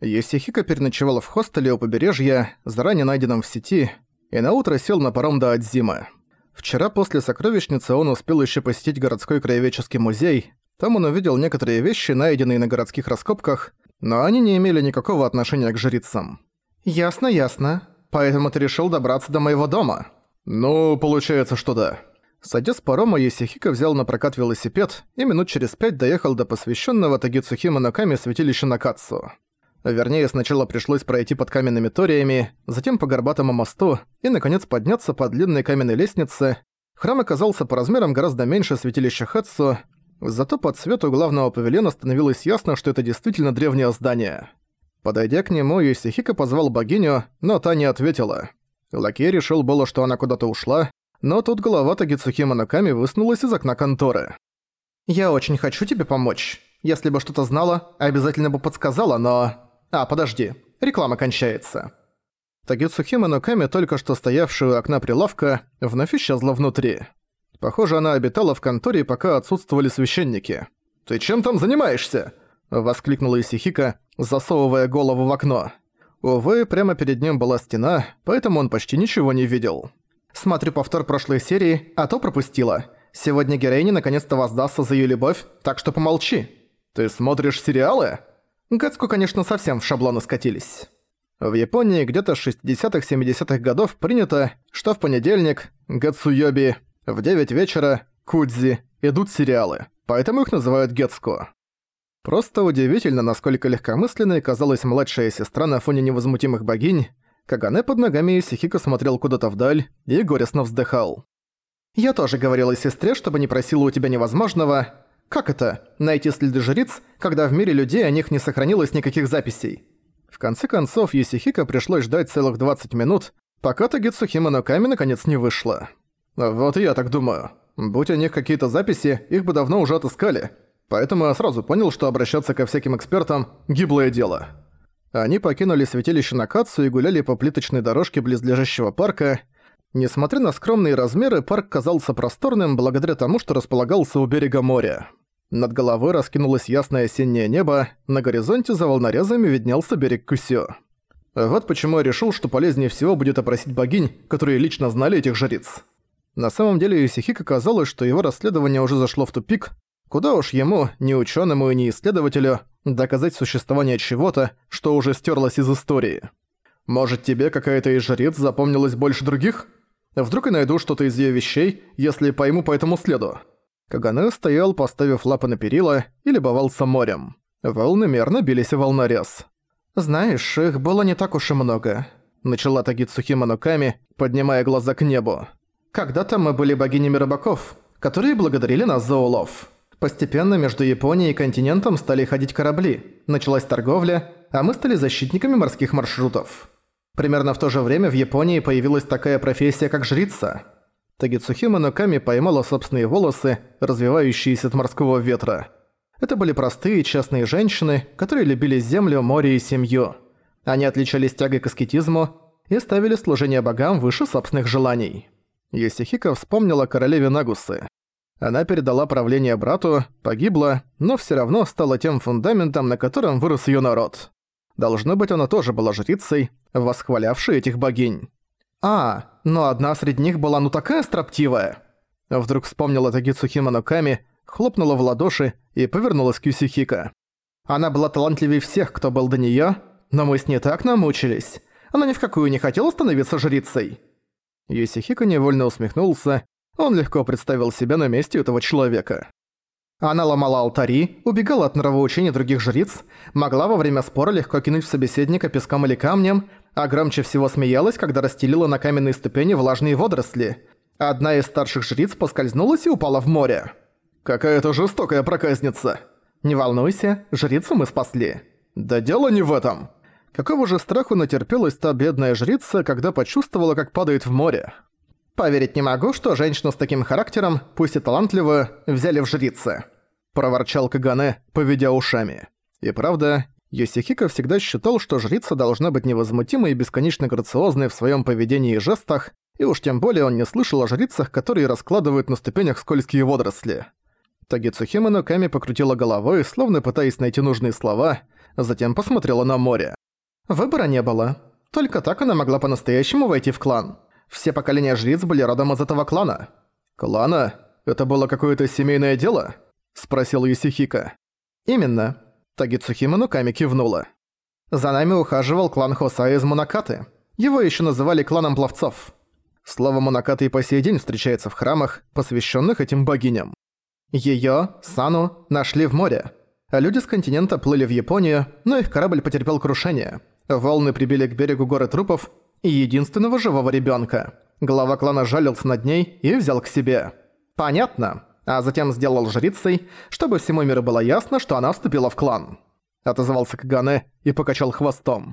Йосихико переночевал в хостеле у побережья, заранее найденном в сети, и наутро сел на паром до Адзимы. Вчера после сокровищницы он успел еще посетить городской краеведческий музей. Там он увидел некоторые вещи, найденные на городских раскопках, но они не имели никакого отношения к жрицам. «Ясно, ясно. Поэтому ты решил добраться до моего дома?» «Ну, получается, что да». Садя с парома, Есихико взял на прокат велосипед и минут через пять доехал до посвященного Тагицухима Наками святилища Накацу. Вернее, сначала пришлось пройти под каменными ториями, затем по горбатому мосту и, наконец, подняться по длинной каменной лестнице. Храм оказался по размерам гораздо меньше святилища Хатсу, зато под свету главного павильона становилось ясно, что это действительно древнее здание. Подойдя к нему, Юсихика позвал богиню, но та не ответила. Лакей решил было, что она куда-то ушла, но тут голова Тагицухима Наками высунулась из окна конторы. «Я очень хочу тебе помочь. Если бы что-то знала, обязательно бы подсказала, но...» А, подожди, реклама кончается. Тагицухима Ноками, только что стоявшая у окна прилавка, вновь исчезла внутри. Похоже, она обитала в конторе, пока отсутствовали священники. «Ты чем там занимаешься?» – воскликнула Исихика, засовывая голову в окно. Увы, прямо перед ним была стена, поэтому он почти ничего не видел. «Смотрю повтор прошлой серии, а то пропустила. Сегодня героиня наконец-то воздастся за её любовь, так что помолчи». «Ты смотришь сериалы?» Гэцку, конечно, совсем в шаблоны скатились. В Японии где-то с 60-70-х годов принято, что в понедельник, Гэцуёби, в 9 вечера, Кудзи, идут сериалы, поэтому их называют Гетско. Просто удивительно, насколько легкомысленной казалась младшая сестра на фоне невозмутимых богинь, Кагане под ногами Исихико смотрел куда-то вдаль и горестно вздыхал. «Я тоже говорила сестре, чтобы не просила у тебя невозможного, как это? Найти следы жриц, когда в мире людей о них не сохранилось никаких записей? В конце концов, Юсихика пришлось ждать целых 20 минут, пока Тагицухима Ноками наконец не вышла. Вот и я так думаю. Будь у них какие-то записи, их бы давно уже отыскали. Поэтому я сразу понял, что обращаться ко всяким экспертам – гиблое дело. Они покинули святилище Накацу и гуляли по плиточной дорожке близлежащего парка. Несмотря на скромные размеры, парк казался просторным благодаря тому, что располагался у берега моря. Над головой раскинулось ясное осеннее небо, на горизонте за волнорезами виднелся берег Кусё. Вот почему я решил, что полезнее всего будет опросить богинь, которые лично знали этих жриц. На самом деле Юсихико казалось, что его расследование уже зашло в тупик, куда уж ему, ни учёному и ни исследователю, доказать существование чего-то, что уже стерлось из истории. Может, тебе какая-то из жриц запомнилась больше других? Вдруг я найду что-то из её вещей, если пойму по этому следу. Каганэ стоял, поставив лапы на перила, и любовался морем. Волны мерно бились в волнорез. «Знаешь, их было не так уж и много», — начала Тагицухима Ноками, поднимая глаза к небу. «Когда-то мы были богинями рыбаков, которые благодарили нас за улов. Постепенно между Японией и континентом стали ходить корабли, началась торговля, а мы стали защитниками морских маршрутов. Примерно в то же время в Японии появилась такая профессия, как жрица — Тагицухима Ноками поймала собственные волосы, развивающиеся от морского ветра. Это были простые частные женщины, которые любили землю, море и семью. Они отличались тягой к аскетизму и ставили служение богам выше собственных желаний. Есихика вспомнила королеве Нагусы. Она передала правление брату, погибла, но все равно стала тем фундаментом, на котором вырос ее народ. Должно быть, она тоже была жрицей, восхвалявшей этих богинь. «А, но одна среди них была ну такая строптивая!» Вдруг вспомнила Тагицухима Ноками, хлопнула в ладоши и повернулась к Юсихика. Она была талантливее всех, кто был до неё, но мы с ней так намучились. Она ни в какую не хотела становиться жрицей. Юсихика невольно усмехнулся, он легко представил себя на месте этого человека. Она ломала алтари, убегала от нравоучений других жриц, могла во время спора легко кинуть в собеседника песком или камнем, а громче всего смеялась, когда расстелила на каменные ступени влажные водоросли. Одна из старших жриц поскользнулась и упала в море. «Какая-то жестокая проказница!» «Не волнуйся, жрицу мы спасли». «Да дело не в этом!» Какого же страху натерпелась та бедная жрица, когда почувствовала, как падает в море? «Поверить не могу, что женщину с таким характером, пусть и талантливую, взяли в жрицы», – проворчал Кагане, поведя ушами. И правда, Йосихико всегда считал, что жрица должна быть невозмутимой и бесконечно грациозной в своем поведении и жестах, и уж тем более он не слышал о жрицах, которые раскладывают на ступенях скользкие водоросли. Тагицухима Ноками покрутила головой, словно пытаясь найти нужные слова, затем посмотрела на море. Выбора не было. Только так она могла по-настоящему войти в клан. Все поколения жриц были родом из этого клана. «Клана? Это было какое-то семейное дело?» – спросил Юсихика. «Именно». Тагицухима Нуками кивнула. «За нами ухаживал клан Хосай из Монакаты. Его еще называли кланом пловцов. Слово Монакаты и по сей день встречается в храмах, посвященных этим богиням. Её, Сану, нашли в море. Люди с континента плыли в Японию, но их корабль потерпел крушение. Волны прибили к берегу горы трупов и единственного живого ребёнка. Глава клана жалился над ней и взял к себе. Понятно. А затем сделал жрицей, чтобы всему миру было ясно, что она вступила в клан. Отозвался Кагане и покачал хвостом.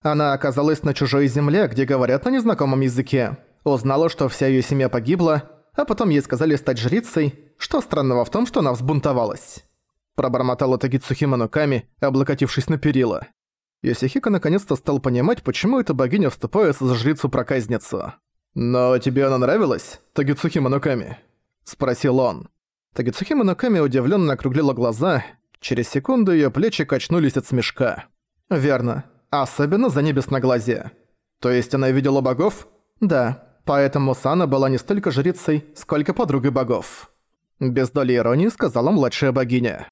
Она оказалась на чужой земле, где говорят на незнакомом языке. Узнала, что вся её семья погибла, а потом ей сказали стать жрицей, что странного в том, что она взбунтовалась. Пробормотала Тагицухима Нуками, облокотившись на перила. Йосихико наконец-то стал понимать, почему эта богиня вступается за жрицу-проказницу. «Но тебе она нравилась, Тагицухима Нуками?» – спросил он. Тагицухима Нуками удивленно округлила глаза, через секунду ее плечи качнулись от смешка. «Верно. Особенно за небесноглазие. То есть она видела богов? Да. Поэтому Сана была не столько жрицей, сколько подругой богов. Без доли иронии сказала младшая богиня.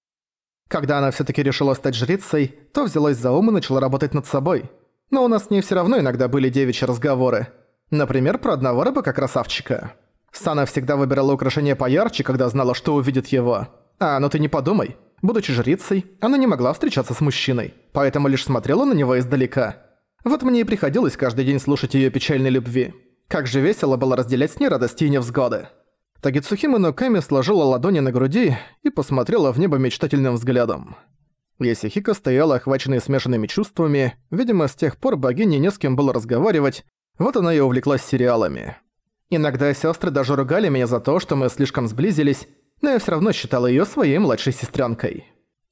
Когда она всё-таки решила стать жрицей, то взялась за ум и начала работать над собой. Но у нас с ней всё равно иногда были девичьи разговоры. Например, про одного рыбака-красавчика. Сана всегда выбирала украшения поярче, когда знала, что увидит его. А, ну ты не подумай. Будучи жрицей, она не могла встречаться с мужчиной, поэтому лишь смотрела на него издалека. Вот мне и приходилось каждый день слушать её печальной любви. Как же весело было разделять с ней радости и невзгоды. Тагицухима Ноками сложила ладони на груди и посмотрела в небо мечтательным взглядом. Ясихика стояла охваченной смешанными чувствами, видимо, с тех пор богине не с кем было разговаривать, вот она и увлеклась сериалами. Иногда сестры даже ругали меня за то, что мы слишком сблизились, но я все равно считала ее своей младшей сестренкой.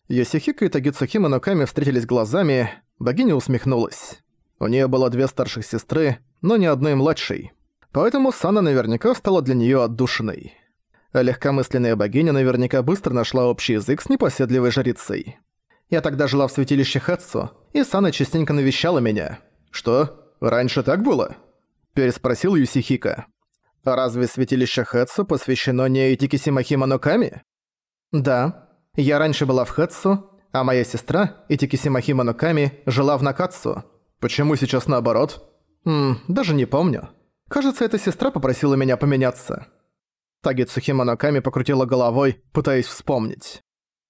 Йосихика и Тагицухима Ноками встретились глазами, богиня усмехнулась. У нее было две старших сестры, но ни одной младшей. Поэтому Сана наверняка стала для нее отдушиной. Легкомысленная богиня наверняка быстро нашла общий язык с непоседливой жрицей. Я тогда жила в святилище Хэтсу, и Сана частенько навещала меня. «Что? Раньше так было?» Переспросил Юсихика. «Разве святилище Хэтсу посвящено не Этикиси Махима Ноками?» «Да. Я раньше была в Хэтсу, а моя сестра, Этикиси Махима жила в Накатсу. Почему сейчас наоборот?» Ммм, даже не помню. Кажется, эта сестра попросила меня поменяться. Таги Цухима Ноками покрутила головой, пытаясь вспомнить.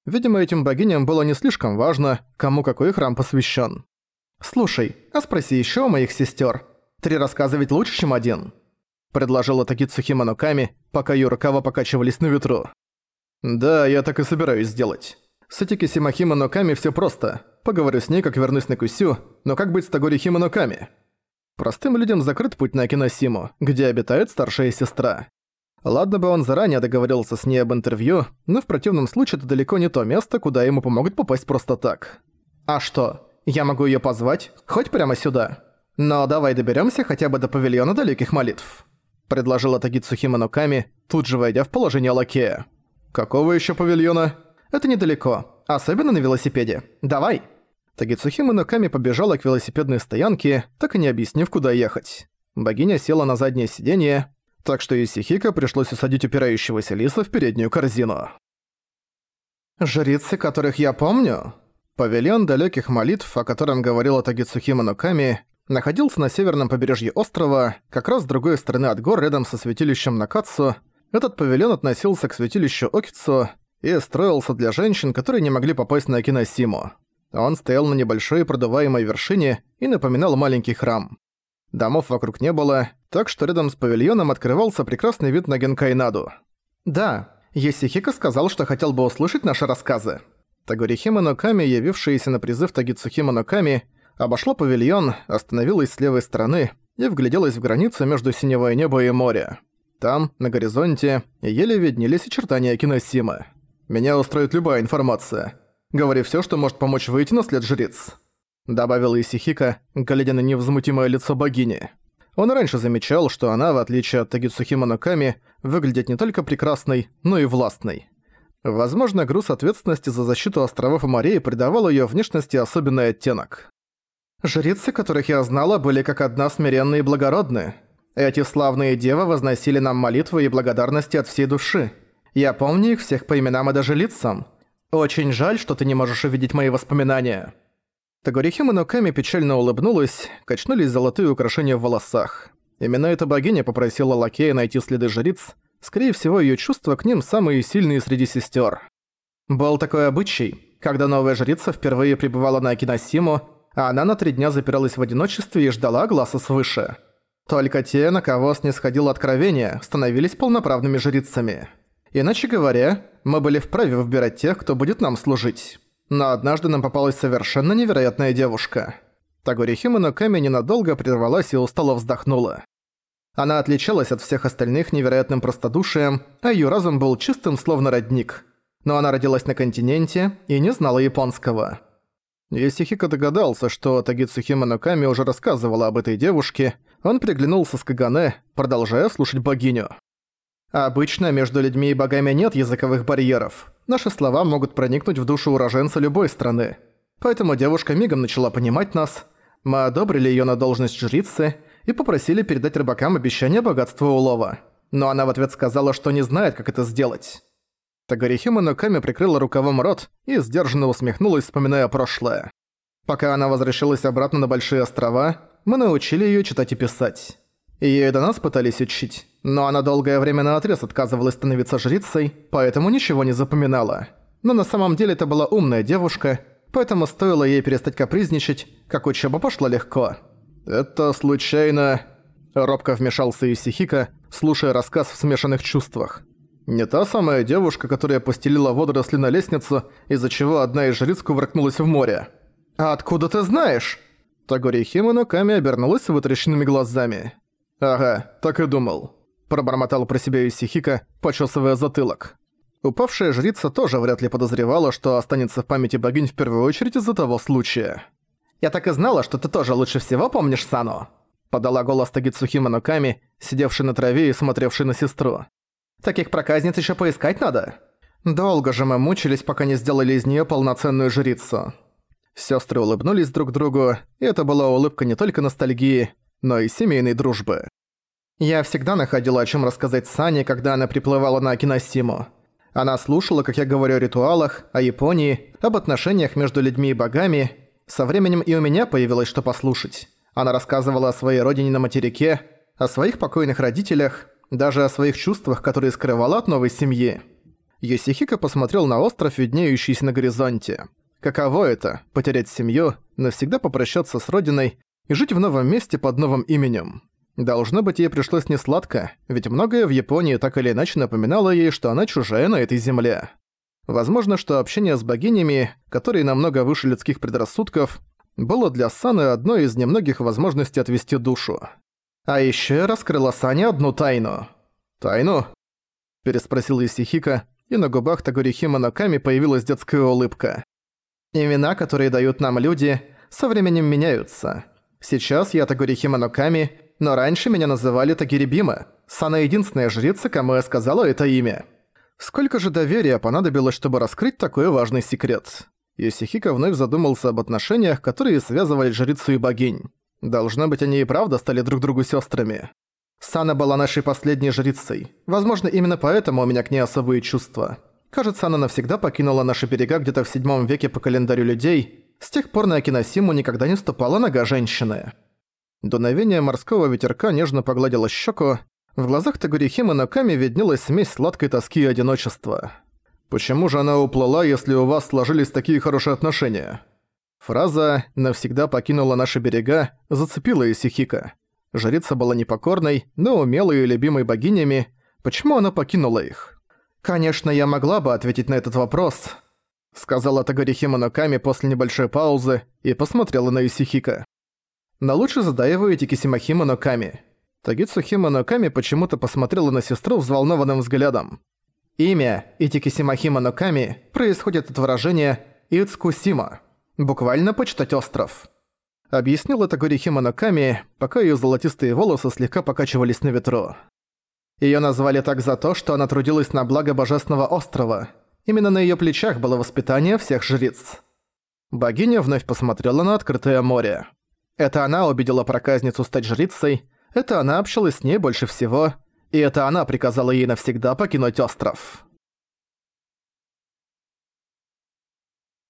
Видимо, этим богиням было не слишком важно, кому какой храм посвящен. «Слушай, а спроси еще у моих сестер. Три рассказа ведь лучше, чем один», — предложила Таги Цухима Ноками, пока ее рукава покачивались на ветру. «Да, я так и собираюсь сделать. С Этики Симахима Ноками все просто. Поговорю с ней, как вернусь на Кусю, но как быть с Тагори Хима Ноками?» Простым людям закрыт путь на Киносиму, где обитает старшая сестра. Ладно бы он заранее договорился с ней об интервью, но в противном случае это далеко не то место, куда ему помогут попасть просто так. А что, я могу её позвать? Хоть прямо сюда. Но давай доберёмся хотя бы до павильона далеких молитв. Предложила Тагицухима Ноками, тут же войдя в положение лакея. Какого ещё павильона? Это недалеко, особенно на велосипеде. Давай! Тагицухима Ноками побежала к велосипедной стоянке, так и не объяснив, куда ехать. Богиня села на заднее сиденье, так что Исихика пришлось усадить упирающегося лиса в переднюю корзину. «Жрицы, которых я помню?» Павильон далеких молитв, о котором говорила Тагицухима Ноками, находился на северном побережье острова, как раз с другой стороны от гор рядом со святилищем Накацу. Этот павильон относился к святилищу Окицу и строился для женщин, которые не могли попасть на Акиносиму. Он стоял на небольшой продуваемой вершине и напоминал маленький храм. Домов вокруг не было, так что рядом с павильоном открывался прекрасный вид на Генкайнаду. «Да, Есихика сказал, что хотел бы услышать наши рассказы». Тагорихима Ноками, явившаяся на призыв Тагицухима Ноками, обошла павильон, остановилась с левой стороны и вгляделась в границу между синевое небо и море. Там, на горизонте, еле виднелись очертания Киносимы. «Меня устроит любая информация. Говори все, что может помочь выйти на след жриц», — добавила Исихика, глядя на невозмутимое лицо богини. Он раньше замечал, что она, в отличие от Тагицухима Ноками, выглядит не только прекрасной, но и властной. Возможно, груз ответственности за защиту островов и морей придавал ее внешности особенный оттенок. Жрицы, которых я знала, были как одна смиренные и благородны. Эти славные девы возносили нам молитвы и благодарности от всей души. Я помню их всех по именам и даже лицам. Очень жаль, что ты не можешь увидеть мои воспоминания». Тагорихима Ноками печально улыбнулась, качнулись золотые украшения в волосах. Именно эта богиня попросила Лакея найти следы жриц, скорее всего, ее чувства к ним самые сильные среди сестер. Был такой обычай, когда новая жрица впервые прибывала на Акиносиму, она на три дня запиралась в одиночестве и ждала глаза свыше. Только те, на кого снисходило откровение, становились полноправными жрицами. Иначе говоря, мы были вправе выбирать тех, кто будет нам служить. Но однажды нам попалась совершенно невероятная девушка. Тагори Химона Ками ненадолго прервалась и устало вздохнула. Она отличалась от всех остальных невероятным простодушием, а её разум был чистым, словно родник. Но она родилась на континенте и не знала японского. Есихико догадался, что Тагицухима Ноками уже рассказывала об этой девушке, он приглянулся с Кагане, продолжая слушать богиню. Обычно между людьми и богами нет языковых барьеров. Наши слова могут проникнуть в душу уроженца любой страны. Поэтому девушка мигом начала понимать нас. Мы одобрили её на должность жрицы и попросили передать рыбакам обещание богатства улова. Но она в ответ сказала, что не знает, как это сделать. Тагарихима Ноками прикрыла рукавом рот и сдержанно усмехнулась, вспоминая прошлое. Пока она возвращалась обратно на Большие острова, мы научили её читать и писать. Её и до нас пытались учить, но она долгое время наотрез отказывалась становиться жрицей, поэтому ничего не запоминала. Но на самом деле это была умная девушка, поэтому стоило ей перестать капризничать, как учеба пошла легко. «Это случайно...» Робко вмешался Исихика, слушая рассказ в смешанных чувствах. «Не та самая девушка, которая постелила водоросли на лестницу, из-за чего одна из жриц кувыркнулась в море». «А откуда ты знаешь?» Тагори Химоно Ками обернулась вытрященными глазами. «Ага, так и думал», – пробормотал про себя Исихика, почесывая затылок. Упавшая жрица тоже вряд ли подозревала, что останется в памяти богинь в первую очередь из-за того случая. «Я так и знала, что ты тоже лучше всего помнишь Сану», – подала голос Тагицухима Ноками, сидевший на траве и смотревший на сестру. «Таких проказниц еще поискать надо?» Долго же мы мучились, пока не сделали из нее полноценную жрицу. Сестры улыбнулись друг другу, и это была улыбка не только ностальгии, но и семейной дружбы. Я всегда находила о чем рассказать Сане, когда она приплывала на Акиносиму. Она слушала, как я говорю о ритуалах, о Японии, об отношениях между людьми и богами. Со временем и у меня появилось что послушать. Она рассказывала о своей родине на материке, о своих покойных родителях, даже о своих чувствах, которые скрывала от новой семьи. Йосихико посмотрел на остров, виднеющийся на горизонте. Каково это – потерять семью, навсегда попрощаться с родиной и жить в новом месте под новым именем. Должно быть, ей пришлось несладко, ведь многое в Японии так или иначе напоминало ей, что она чужая на этой земле. Возможно, что общение с богинями, которые намного выше людских предрассудков, было для Саны одной из немногих возможностей отвести душу. А еще раскрыла Сане одну тайну. «Тайну?» – переспросил Исихика, и на губах Тагорихима Наками появилась детская улыбка. «Имена, которые дают нам люди, со временем меняются. Сейчас я Тагорихима Ноками, но раньше меня называли Тагирибима. Сана единственная жрица, кому я сказала это имя. Сколько же доверия понадобилось, чтобы раскрыть такой важный секрет? Йосихико вновь задумался об отношениях, которые связывали жрицу и богинь. Должно быть, они и правда стали друг другу сестрами. Сана была нашей последней жрицей. Возможно, именно поэтому у меня к ней особые чувства. Кажется, она навсегда покинула наши берега где-то в седьмом веке по календарю людей, с тех пор на Акиносиму никогда не ступала нога женщины. Дуновение морского ветерка нежно погладило щеку, в глазах Тагурихимы Наками виднелась смесь сладкой тоски и одиночества. «Почему же она уплыла, если у вас сложились такие хорошие отношения?» Фраза «навсегда покинула наши берега» зацепила Исихика. Жрица была непокорной, но умелой и любимой богинями. Почему она покинула их? Конечно, я могла бы ответить на этот вопрос, сказала Тагарихима Ноками после небольшой паузы и посмотрела на Исихика. Но лучше задай его Итикисимахима Ноками. Тагицухима Ноками почему-то посмотрела на сестру взволнованным взглядом. Имя Итикисимахима Ноками происходит от выражения «Ицкусима», буквально «почитать остров». Объяснила Тагорихима Ноками, пока её золотистые волосы слегка покачивались на ветру. Её назвали так за то, что она трудилась на благо Божественного острова – Именно на её плечах было воспитание всех жриц. Богиня вновь посмотрела на открытое море. Это она убедила проказницу стать жрицей, это она общалась с ней больше всего, и это она приказала ей навсегда покинуть остров.